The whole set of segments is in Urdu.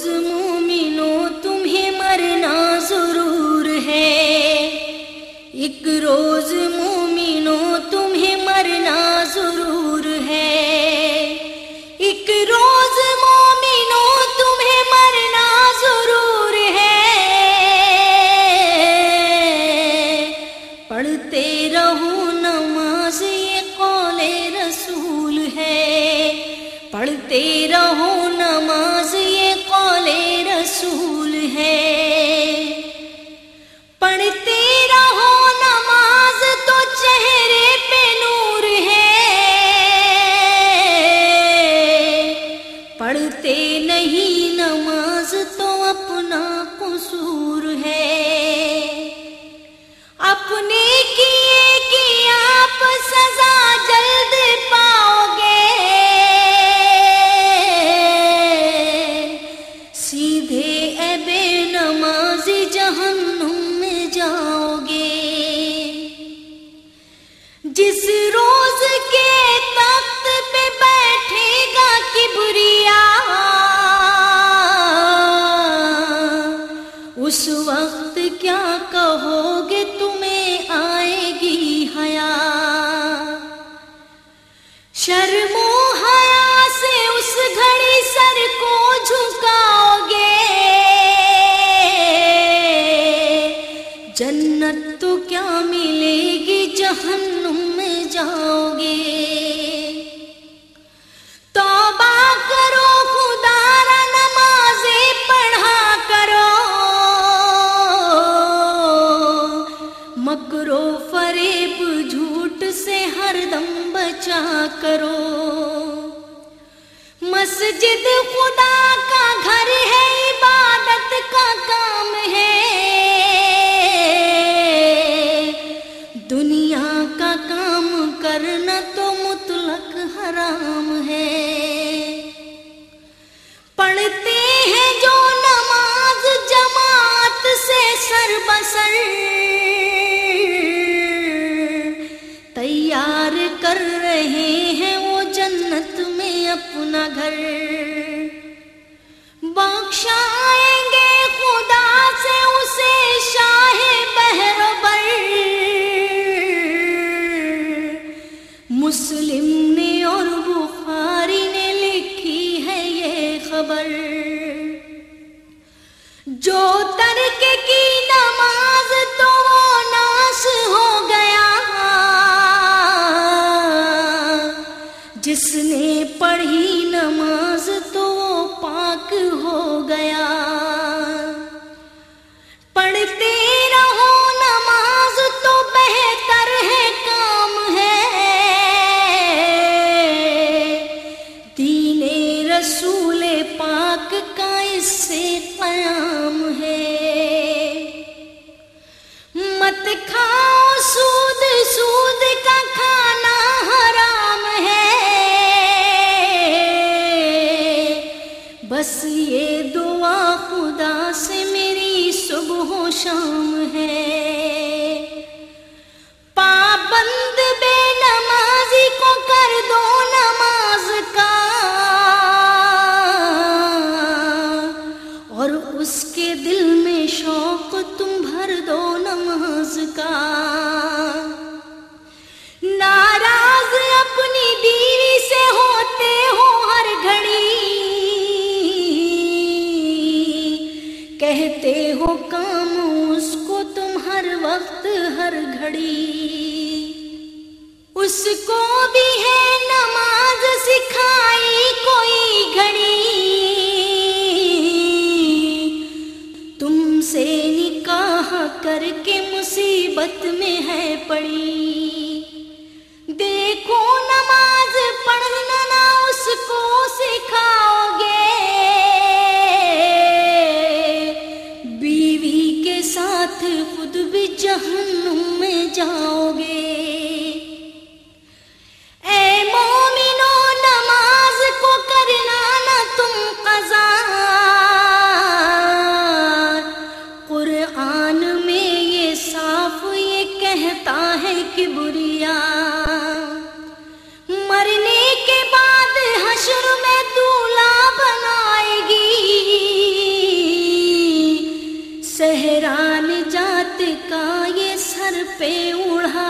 روز مومنو تمہیں مرنا ضرور ہے۔ ایک روز مومنو نہیں نماز تو اپنا قصور ہے۔ اپنے کرو۔ مسجد خدا کا گھر ہے، عبادت کا کام ہے۔ دنیا کا کام کرنا تو مطلق حرام ہے۔ پڑھتے ہیں جو نماز جماعت سے سر بسر۔ گھر۔ بخشائیں گے خدا سے اسے شاہ بہربر مسلم نے اور بخاری نے لکھی ہے یہ خبر۔ جو ترک کی نماز پاک کا اس سے قیام ہے۔ مت کھاؤ سود سود کا کھانا حرام ہے۔ بس یہ دعا خدا سے میری صبح و شام ہے۔ کہتے ہو کام اس کو تم ہر وقت، ہر گھڑی۔ اس کو بھی ہے نماز سکھائی کوئی گھڑی۔ تم سے نکاح کر کے مصیبت میں ہے پڑی۔ پہ اڑا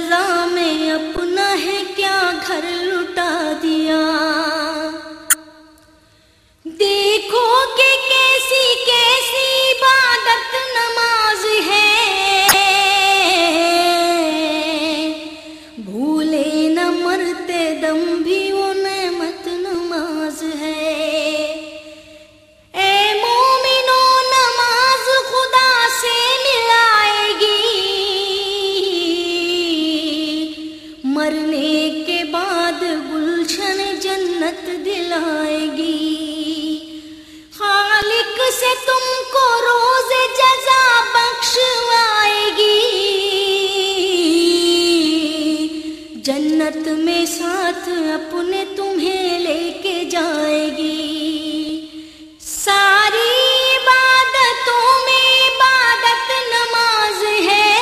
کی اپنے تمہیں لے کے جائے گی۔ ساری عبادتوں میں عبادت نماز ہے۔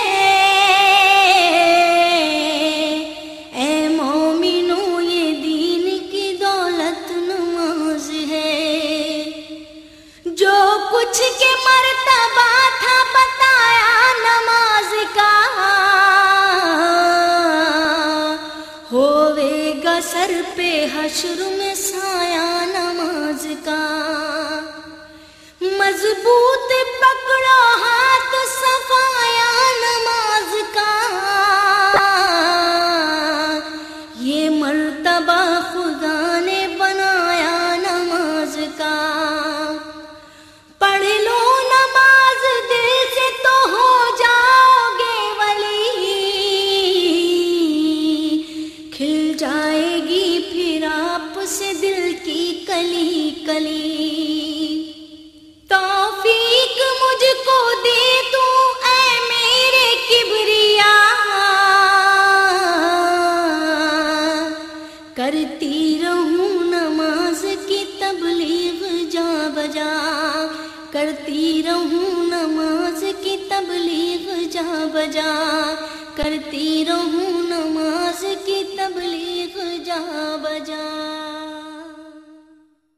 اے مومنو، یہ دین کی دولت نماز ہے۔ جو کچھ کے مرتبہ حشر میں سایہ نماز کا۔ مضبوط پکڑا ہاتھ صفایا نماز کا۔ یہ مرتبہ خدا نے بنایا نماز کا۔ کلی کلی توفیق مجھ کو دے تو اے میرے کبریا۔ کرتی رہوں نماز کی تبلیغ جا بجا۔ کرتی رہوں نماز کی تبلیغ جا بجا۔ کرتی رہوں نماز کی تبلیغ جا بجا۔